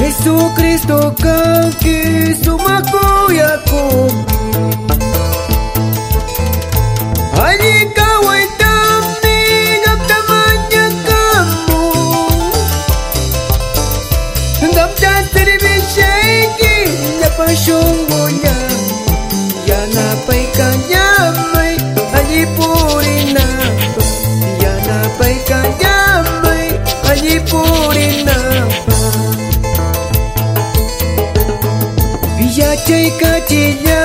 Yesu Kristo kaki sumaku yaku ya chay ka chi ya